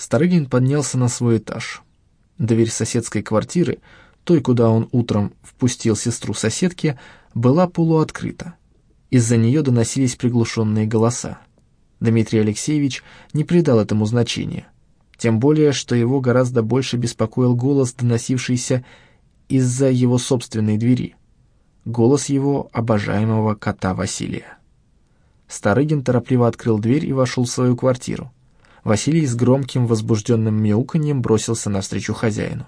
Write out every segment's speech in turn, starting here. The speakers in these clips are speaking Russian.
Старыгин поднялся на свой этаж. Дверь соседской квартиры, той, куда он утром впустил сестру соседки, была полуоткрыта. Из-за нее доносились приглушенные голоса. Дмитрий Алексеевич не придал этому значения. Тем более, что его гораздо больше беспокоил голос, доносившийся из-за его собственной двери. Голос его обожаемого кота Василия. Старыгин торопливо открыл дверь и вошел в свою квартиру. Василий с громким возбужденным мяуканьем бросился навстречу хозяину.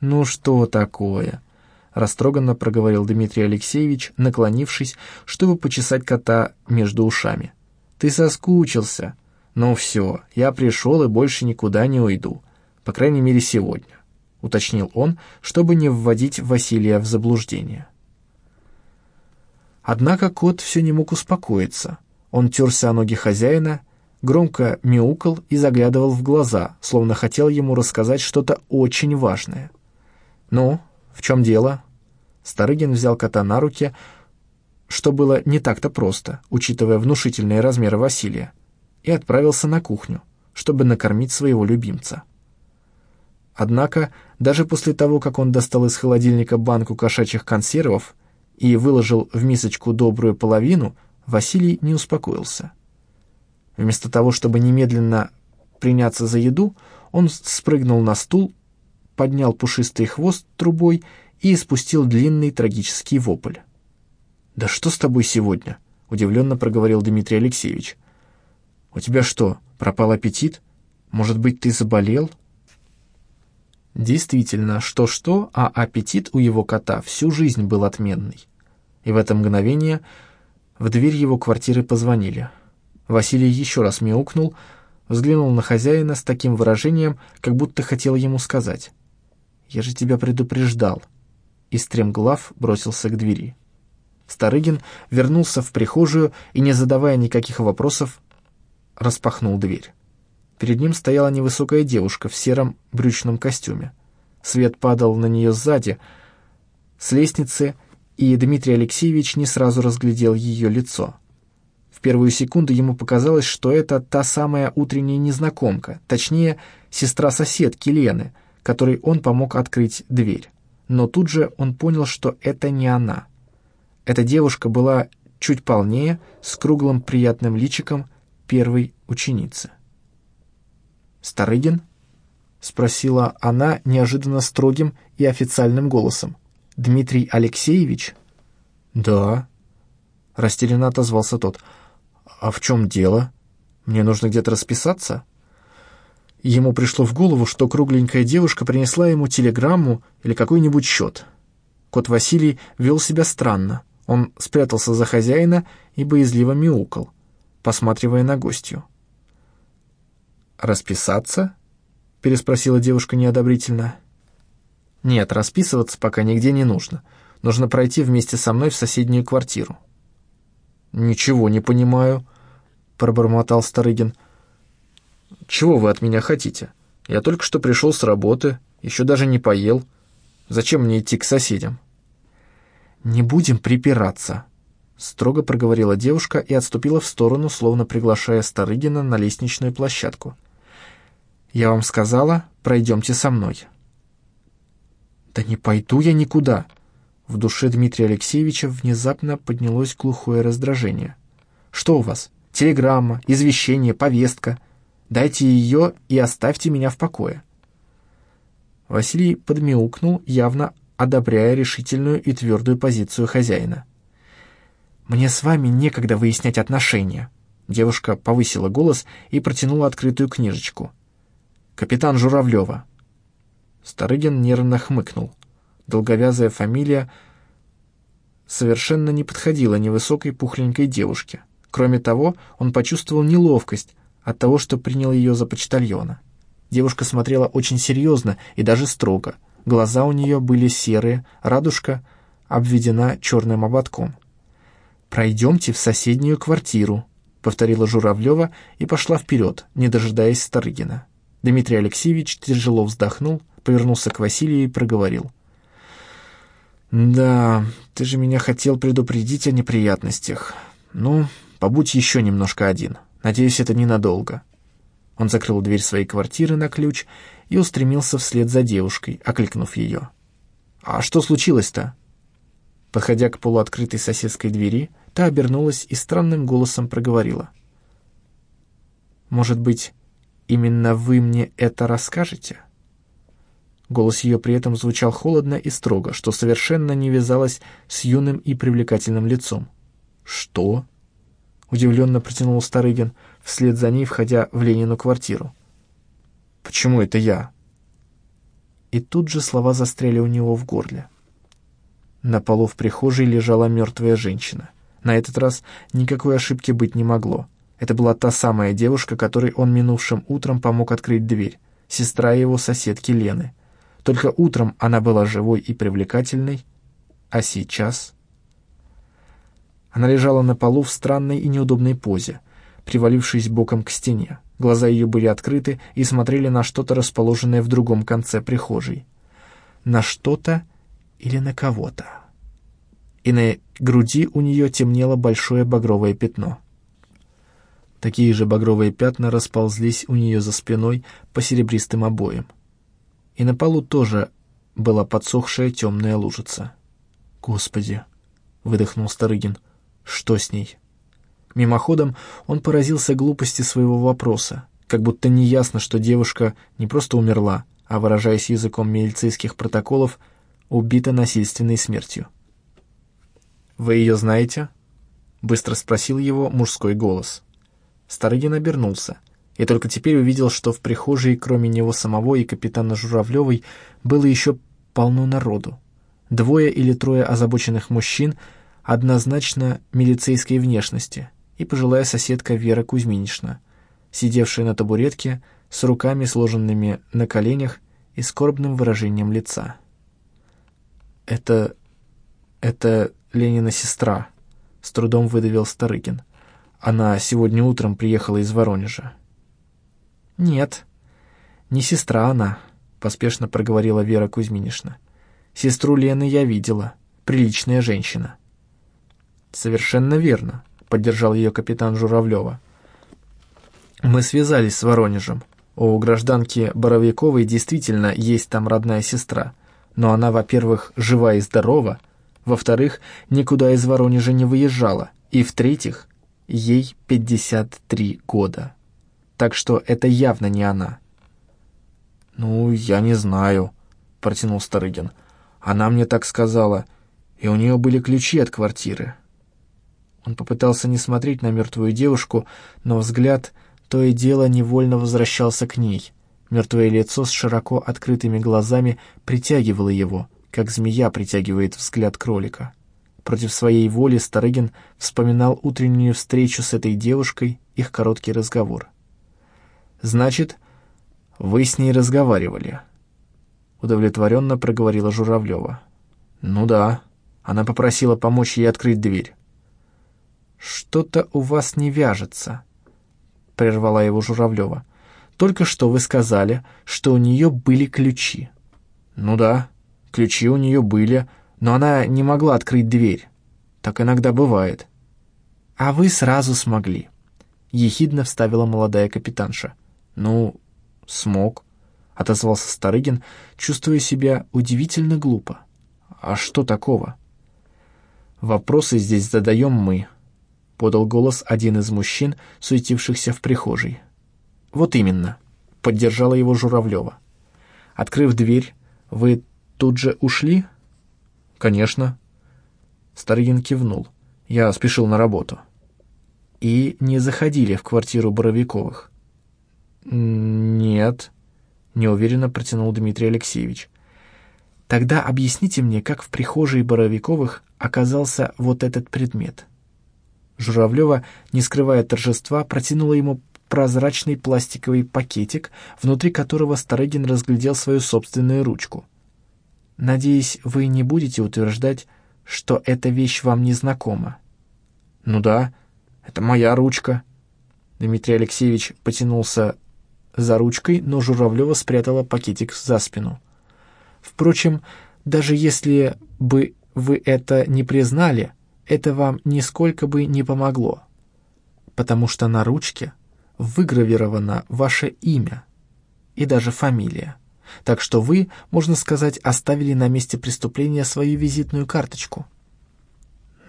«Ну что такое?» — растроганно проговорил Дмитрий Алексеевич, наклонившись, чтобы почесать кота между ушами. «Ты соскучился. Ну все, я пришел и больше никуда не уйду. По крайней мере, сегодня», — уточнил он, чтобы не вводить Василия в заблуждение. Однако кот все не мог успокоиться. Он терся о ноги хозяина, громко мяукал и заглядывал в глаза, словно хотел ему рассказать что-то очень важное. «Ну, в чем дело?» Старыгин взял кота на руки, что было не так-то просто, учитывая внушительные размеры Василия, и отправился на кухню, чтобы накормить своего любимца. Однако, даже после того, как он достал из холодильника банку кошачьих консервов и выложил в мисочку добрую половину, Василий не успокоился. Вместо того, чтобы немедленно приняться за еду, он спрыгнул на стул, поднял пушистый хвост трубой и испустил длинный трагический вопль. «Да что с тобой сегодня?» — удивленно проговорил Дмитрий Алексеевич. «У тебя что, пропал аппетит? Может быть, ты заболел?» Действительно, что-что, а аппетит у его кота всю жизнь был отменный. И в это мгновение в дверь его квартиры позвонили — Василий еще раз мяукнул, взглянул на хозяина с таким выражением, как будто хотел ему сказать. «Я же тебя предупреждал», и стремглав бросился к двери. Старыгин вернулся в прихожую и, не задавая никаких вопросов, распахнул дверь. Перед ним стояла невысокая девушка в сером брючном костюме. Свет падал на нее сзади, с лестницы, и Дмитрий Алексеевич не сразу разглядел ее лицо — в первую секунду ему показалось, что это та самая утренняя незнакомка, точнее, сестра соседки Лены, которой он помог открыть дверь. Но тут же он понял, что это не она. Эта девушка была чуть полнее, с круглым приятным личиком первой ученицы. «Старыгин?» — спросила она неожиданно строгим и официальным голосом. «Дмитрий Алексеевич?» «Да», — растерянно отозвался тот. «А в чем дело? Мне нужно где-то расписаться?» Ему пришло в голову, что кругленькая девушка принесла ему телеграмму или какой-нибудь счет. Кот Василий вел себя странно. Он спрятался за хозяина и боязливо мяукал, посматривая на гостью. «Расписаться?» — переспросила девушка неодобрительно. «Нет, расписываться пока нигде не нужно. Нужно пройти вместе со мной в соседнюю квартиру». «Ничего не понимаю», — пробормотал Старыгин. «Чего вы от меня хотите? Я только что пришел с работы, еще даже не поел. Зачем мне идти к соседям?» «Не будем припираться», — строго проговорила девушка и отступила в сторону, словно приглашая Старыгина на лестничную площадку. «Я вам сказала, пройдемте со мной». «Да не пойду я никуда», в душе Дмитрия Алексеевича внезапно поднялось глухое раздражение. «Что у вас? Телеграмма, извещение, повестка. Дайте ее и оставьте меня в покое». Василий подмяукнул, явно одобряя решительную и твердую позицию хозяина. «Мне с вами некогда выяснять отношения». Девушка повысила голос и протянула открытую книжечку. «Капитан Журавлева». Старыгин нервно хмыкнул долговязая фамилия совершенно не подходила невысокой пухленькой девушке. Кроме того, он почувствовал неловкость от того, что принял ее за почтальона. Девушка смотрела очень серьезно и даже строго. Глаза у нее были серые, радужка обведена черным ободком. «Пройдемте в соседнюю квартиру», — повторила Журавлева и пошла вперед, не дожидаясь Старыгина. Дмитрий Алексеевич тяжело вздохнул, повернулся к Василию и проговорил. «Да, ты же меня хотел предупредить о неприятностях. Ну, побудь еще немножко один. Надеюсь, это ненадолго». Он закрыл дверь своей квартиры на ключ и устремился вслед за девушкой, окликнув ее. «А что случилось-то?» Подходя к полуоткрытой соседской двери, та обернулась и странным голосом проговорила. «Может быть, именно вы мне это расскажете?» Голос ее при этом звучал холодно и строго, что совершенно не вязалось с юным и привлекательным лицом. «Что?» — удивленно протянул Старыгин, вслед за ней входя в Ленину квартиру. «Почему это я?» И тут же слова застряли у него в горле. На полу в прихожей лежала мертвая женщина. На этот раз никакой ошибки быть не могло. Это была та самая девушка, которой он минувшим утром помог открыть дверь, сестра его соседки Лены. Только утром она была живой и привлекательной, а сейчас... Она лежала на полу в странной и неудобной позе, привалившись боком к стене. Глаза ее были открыты и смотрели на что-то расположенное в другом конце прихожей. На что-то или на кого-то. И на груди у нее темнело большое багровое пятно. Такие же багровые пятна расползлись у нее за спиной по серебристым обоям. И на полу тоже была подсохшая темная лужица. «Господи!» — выдохнул Старыгин. «Что с ней?» Мимоходом он поразился глупости своего вопроса, как будто неясно, что девушка не просто умерла, а, выражаясь языком милицейских протоколов, убита насильственной смертью. «Вы ее знаете?» — быстро спросил его мужской голос. Старыгин обернулся, и только теперь увидел, что в прихожей, кроме него самого и капитана Журавлевой, было еще полно народу. Двое или трое озабоченных мужчин, однозначно милицейской внешности — и пожилая соседка Вера Кузьминична, сидевшая на табуретке с руками сложенными на коленях и скорбным выражением лица. «Это... это Ленина сестра», — с трудом выдавил Старыкин. «Она сегодня утром приехала из Воронежа». «Нет, не сестра она», — поспешно проговорила Вера Кузьминишна. «Сестру Лены я видела. Приличная женщина». «Совершенно верно», — поддержал ее капитан Журавлева. «Мы связались с Воронежем. У гражданки Боровиковой действительно есть там родная сестра, но она, во-первых, жива и здорова, во-вторых, никуда из Воронежа не выезжала, и, в-третьих, ей 53 года. Так что это явно не она». «Ну, я не знаю», — протянул Старыгин. «Она мне так сказала, и у нее были ключи от квартиры». Он попытался не смотреть на мертвую девушку, но взгляд то и дело невольно возвращался к ней. Мертвое лицо с широко открытыми глазами притягивало его, как змея притягивает взгляд кролика. Против своей воли Старыгин вспоминал утреннюю встречу с этой девушкой, их короткий разговор. «Значит, вы с ней разговаривали?» Удовлетворенно проговорила Журавлева. «Ну да». Она попросила помочь ей открыть дверь. «Что-то у вас не вяжется», — прервала его Журавлева. «Только что вы сказали, что у нее были ключи». «Ну да, ключи у нее были, но она не могла открыть дверь. Так иногда бывает». «А вы сразу смогли», — ехидно вставила молодая капитанша. «Ну, смог», — отозвался Старыгин, чувствуя себя удивительно глупо. «А что такого?» «Вопросы здесь задаем мы», — подал голос один из мужчин, суетившихся в прихожей. «Вот именно», — поддержала его Журавлева. «Открыв дверь, вы тут же ушли?» «Конечно». Старыгин кивнул. «Я спешил на работу». «И не заходили в квартиру Боровиковых?» «Нет», — неуверенно протянул Дмитрий Алексеевич. «Тогда объясните мне, как в прихожей Боровиковых оказался вот этот предмет». Журавлева, не скрывая торжества, протянула ему прозрачный пластиковый пакетик, внутри которого Старыгин разглядел свою собственную ручку. «Надеюсь, вы не будете утверждать, что эта вещь вам не знакома?» «Ну да, это моя ручка». Дмитрий Алексеевич потянулся за ручкой, но Журавлева спрятала пакетик за спину. «Впрочем, даже если бы вы это не признали, это вам нисколько бы не помогло, потому что на ручке выгравировано ваше имя и даже фамилия. Так что вы, можно сказать, оставили на месте преступления свою визитную карточку».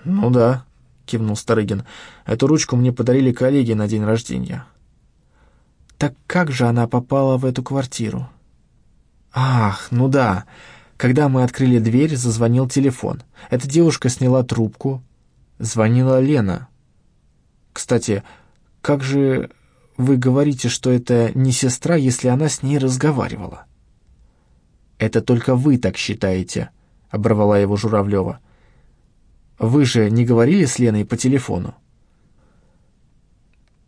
«Ну да», — кивнул Старыгин. «Эту ручку мне подарили коллеги на день рождения». «Так как же она попала в эту квартиру?» «Ах, ну да. Когда мы открыли дверь, зазвонил телефон. Эта девушка сняла трубку. Звонила Лена. Кстати, как же вы говорите, что это не сестра, если она с ней разговаривала?» «Это только вы так считаете», — оборвала его Журавлева. «Вы же не говорили с Леной по телефону?»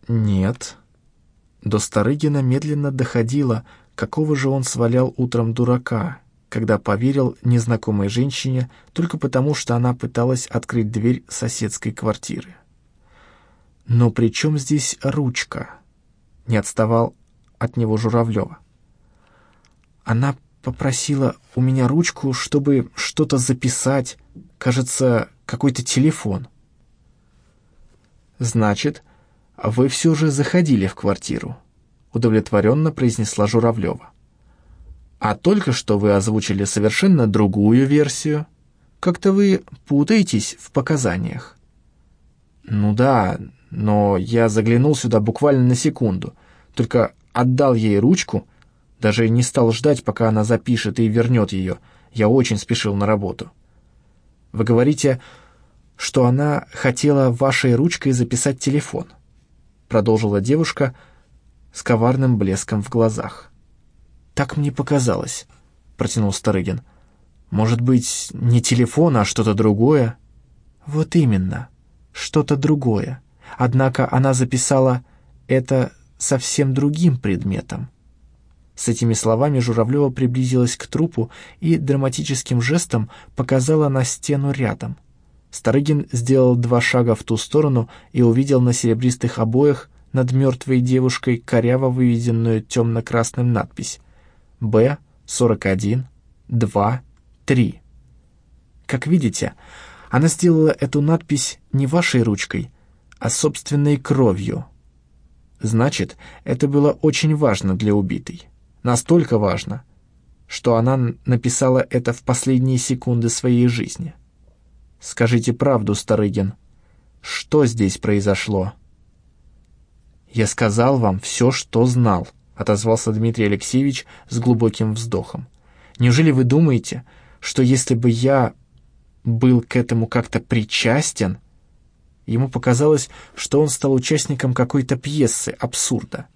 «Нет». До Старыгина медленно доходило, какого же он свалял утром дурака, когда поверил незнакомой женщине только потому, что она пыталась открыть дверь соседской квартиры. «Но при чем здесь ручка?» — не отставал от него Журавлева. Она попросила у меня ручку, чтобы что-то записать, кажется, какой-то телефон. «Значит, вы все же заходили в квартиру», — удовлетворенно произнесла Журавлева. «А только что вы озвучили совершенно другую версию. Как-то вы путаетесь в показаниях». «Ну да, но я заглянул сюда буквально на секунду, только отдал ей ручку — даже не стал ждать, пока она запишет и вернет ее. Я очень спешил на работу. Вы говорите, что она хотела вашей ручкой записать телефон, продолжила девушка с коварным блеском в глазах. Так мне показалось, протянул Старыгин. Может быть, не телефон, а что-то другое? Вот именно, что-то другое. Однако она записала это совсем другим предметом. С этими словами Журавлева приблизилась к трупу и драматическим жестом показала на стену рядом. Старыгин сделал два шага в ту сторону и увидел на серебристых обоях над мертвой девушкой коряво выведенную темно-красным надпись «Б-41, 2, 3». Как видите, она сделала эту надпись не вашей ручкой, а собственной кровью. Значит, это было очень важно для убитой. Настолько важно, что она написала это в последние секунды своей жизни. Скажите правду, Старыгин, что здесь произошло? Я сказал вам все, что знал, отозвался Дмитрий Алексеевич с глубоким вздохом. Неужели вы думаете, что если бы я был к этому как-то причастен... Ему показалось, что он стал участником какой-то пьесы, абсурда.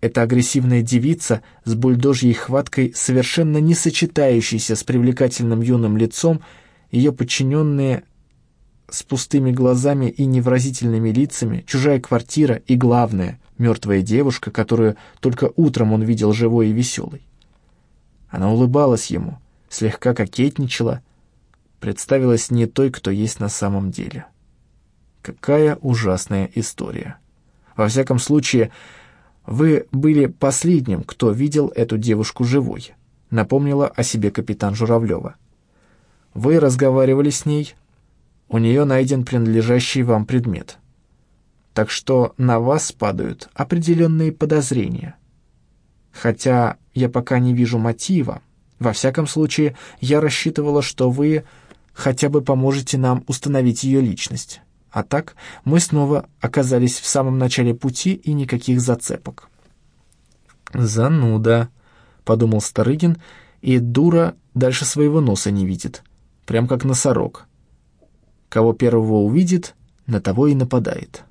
Эта агрессивная девица с бульдожьей хваткой, совершенно не сочетающейся с привлекательным юным лицом, ее подчиненные с пустыми глазами и невразительными лицами, чужая квартира и, главное, мертвая девушка, которую только утром он видел живой и веселой. Она улыбалась ему, слегка кокетничала, представилась не той, кто есть на самом деле. Какая ужасная история. Во всяком случае, «Вы были последним, кто видел эту девушку живой», — напомнила о себе капитан Журавлева. «Вы разговаривали с ней, у нее найден принадлежащий вам предмет. Так что на вас падают определенные подозрения. Хотя я пока не вижу мотива, во всяком случае, я рассчитывала, что вы хотя бы поможете нам установить ее личность». А так мы снова оказались в самом начале пути и никаких зацепок. «Зануда», — подумал Старыгин, и дура дальше своего носа не видит, прям как носорог. Кого первого увидит, на того и нападает.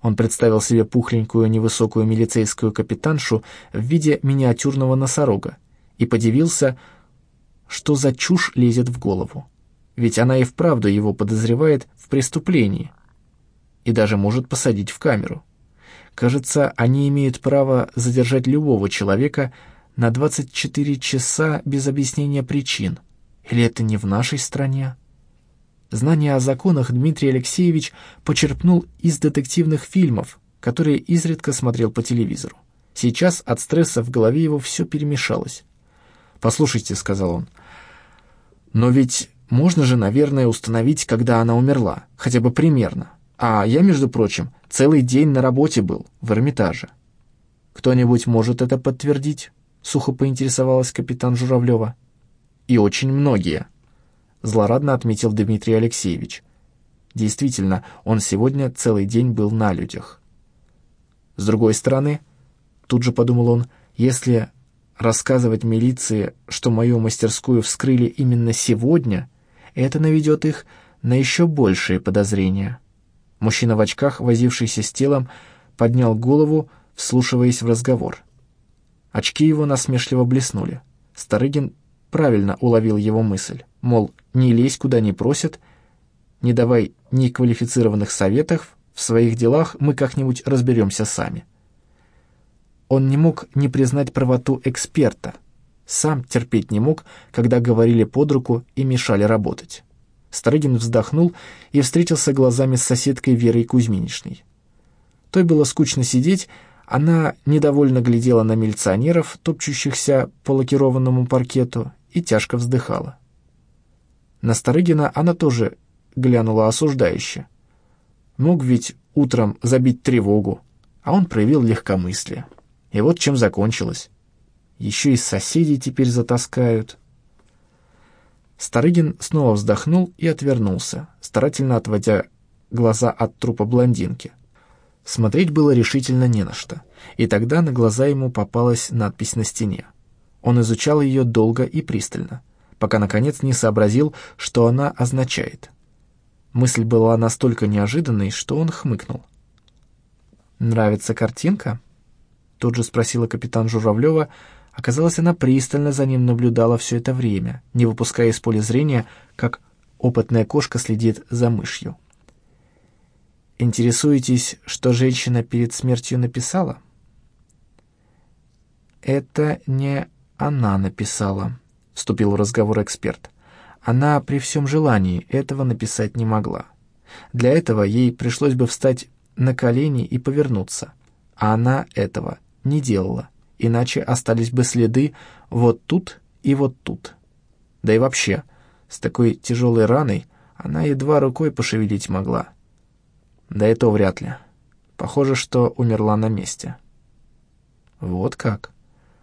Он представил себе пухленькую невысокую милицейскую капитаншу в виде миниатюрного носорога и подивился, что за чушь лезет в голову ведь она и вправду его подозревает в преступлении и даже может посадить в камеру. Кажется, они имеют право задержать любого человека на 24 часа без объяснения причин. Или это не в нашей стране? Знания о законах Дмитрий Алексеевич почерпнул из детективных фильмов, которые изредка смотрел по телевизору. Сейчас от стресса в голове его все перемешалось. «Послушайте», — сказал он, — «но ведь можно же, наверное, установить, когда она умерла, хотя бы примерно. А я, между прочим, целый день на работе был, в Эрмитаже. Кто-нибудь может это подтвердить? Сухо поинтересовалась капитан Журавлева. И очень многие. Злорадно отметил Дмитрий Алексеевич. Действительно, он сегодня целый день был на людях. С другой стороны, тут же подумал он, если рассказывать милиции, что мою мастерскую вскрыли именно сегодня, это наведет их на еще большие подозрения. Мужчина в очках, возившийся с телом, поднял голову, вслушиваясь в разговор. Очки его насмешливо блеснули. Старыгин правильно уловил его мысль, мол, не лезь куда не просят, не давай ни квалифицированных советов, в своих делах мы как-нибудь разберемся сами. Он не мог не признать правоту эксперта, сам терпеть не мог, когда говорили под руку и мешали работать. Старыгин вздохнул и встретился глазами с соседкой Верой Кузьминишной. Той было скучно сидеть, она недовольно глядела на милиционеров, топчущихся по лакированному паркету, и тяжко вздыхала. На Старыгина она тоже глянула осуждающе. Мог ведь утром забить тревогу, а он проявил легкомыслие. И вот чем закончилось. Еще и соседей теперь затаскают. Старыгин снова вздохнул и отвернулся, старательно отводя глаза от трупа блондинки. Смотреть было решительно не на что, и тогда на глаза ему попалась надпись на стене. Он изучал ее долго и пристально, пока, наконец, не сообразил, что она означает. Мысль была настолько неожиданной, что он хмыкнул. «Нравится картинка?» Тут же спросила капитан Журавлева. Оказалось, она пристально за ним наблюдала все это время, не выпуская из поля зрения, как опытная кошка следит за мышью. «Интересуетесь, что женщина перед смертью написала?» «Это не она написала», — вступил в разговор эксперт. «Она при всем желании этого написать не могла. Для этого ей пришлось бы встать на колени и повернуться, а она этого не делала, иначе остались бы следы вот тут и вот тут. Да и вообще, с такой тяжелой раной она едва рукой пошевелить могла. Да и то вряд ли. Похоже, что умерла на месте. Вот как.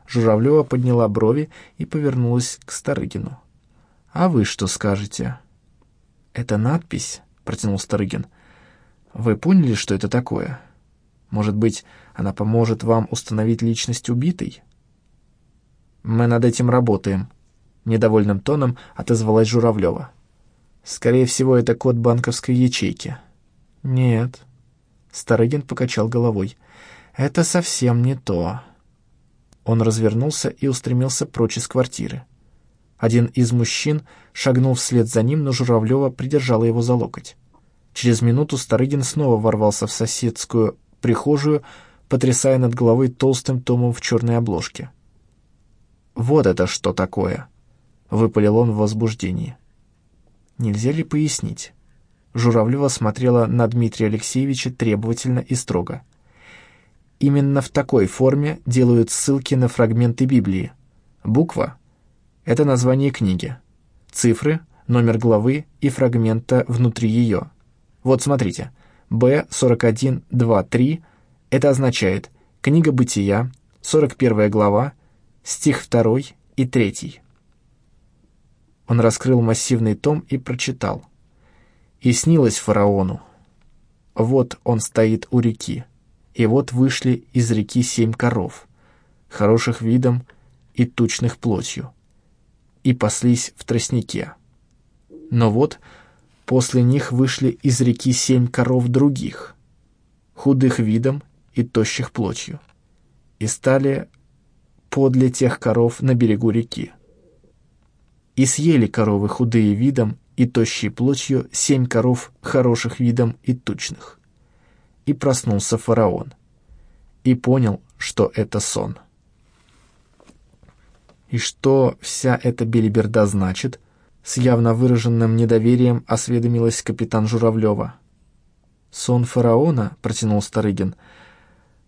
Журавлева подняла брови и повернулась к Старыгину. «А вы что скажете?» «Это надпись?» — протянул Старыгин. «Вы поняли, что это такое? Может быть, она поможет вам установить личность убитой?» «Мы над этим работаем», — недовольным тоном отозвалась Журавлева. «Скорее всего, это код банковской ячейки». «Нет». Старыгин покачал головой. «Это совсем не то». Он развернулся и устремился прочь из квартиры. Один из мужчин шагнул вслед за ним, но Журавлева придержала его за локоть. Через минуту Старыгин снова ворвался в соседскую прихожую, потрясая над головой толстым томом в черной обложке. «Вот это что такое!» — выпалил он в возбуждении. «Нельзя ли пояснить?» Журавлева смотрела на Дмитрия Алексеевича требовательно и строго. Именно в такой форме делают ссылки на фрагменты Библии. Буква — это название книги. Цифры — номер главы и фрагмента внутри ее. Вот смотрите, Б4123 — это означает «Книга Бытия», 41 глава, стих 2 и 3. Он раскрыл массивный том и прочитал. «И снилось фараону. Вот он стоит у реки, и вот вышли из реки семь коров, хороших видом и тучных плотью, и паслись в тростнике. Но вот после них вышли из реки семь коров других, худых видом и тощих плотью, и стали подле тех коров на берегу реки. И съели коровы худые видом и тощие плотью семь коров хороших видом и тучных и проснулся фараон. И понял, что это сон. И что вся эта белиберда значит? С явно выраженным недоверием осведомилась капитан Журавлева. «Сон фараона», — протянул Старыгин,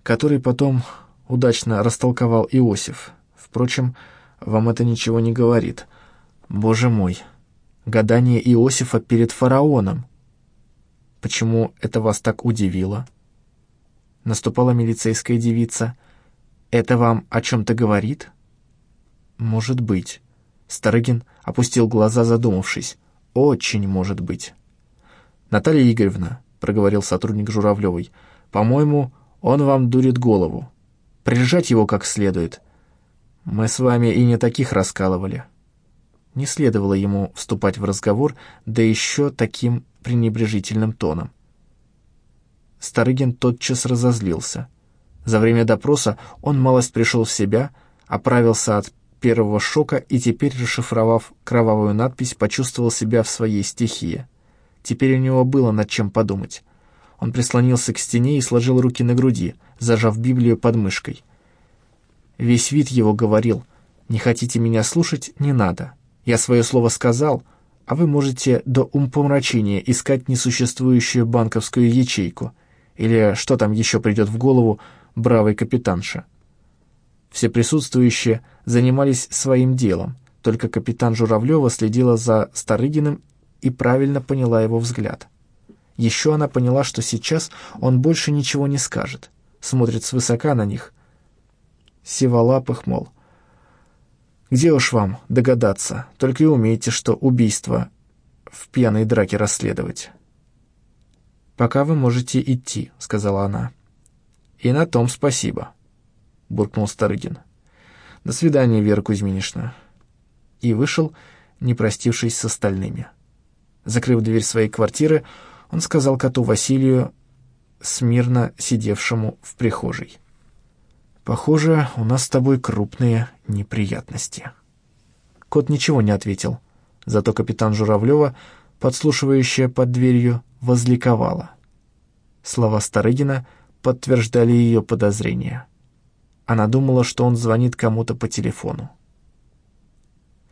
который потом удачно растолковал Иосиф. Впрочем, вам это ничего не говорит. Боже мой, гадание Иосифа перед фараоном. Почему это вас так удивило?» Наступала милицейская девица. «Это вам о чем-то говорит?» «Может быть». Старыгин опустил глаза, задумавшись. «Очень может быть». «Наталья Игоревна», — проговорил сотрудник Журавлевой, — «по-моему, он вам дурит голову. Прижать его как следует. Мы с вами и не таких раскалывали». Не следовало ему вступать в разговор, да еще таким пренебрежительным тоном. Старыгин тотчас разозлился. За время допроса он малость пришел в себя, оправился от первого шока и теперь, расшифровав кровавую надпись, почувствовал себя в своей стихии. Теперь у него было над чем подумать. Он прислонился к стене и сложил руки на груди, зажав Библию под мышкой. Весь вид его говорил «Не хотите меня слушать? Не надо. Я свое слово сказал, а вы можете до умпомрачения искать несуществующую банковскую ячейку или что там еще придет в голову бравой капитанша. Все присутствующие занимались своим делом, только капитан Журавлева следила за Старыгиным и правильно поняла его взгляд. Еще она поняла, что сейчас он больше ничего не скажет, смотрит свысока на них. Сиволапых, мол, где уж вам догадаться, только и умеете, что убийство в пьяной драке расследовать. «Пока вы можете идти», — сказала она. «И на том спасибо», — буркнул Старыгин. «До свидания, Вера Кузьминишна». И вышел, не простившись с остальными. Закрыв дверь своей квартиры, он сказал коту Василию, смирно сидевшему в прихожей. Похоже, у нас с тобой крупные неприятности. Кот ничего не ответил, зато капитан Журавлева, подслушивающая под дверью, возликовала. Слова Старыгина подтверждали ее подозрения. Она думала, что он звонит кому-то по телефону.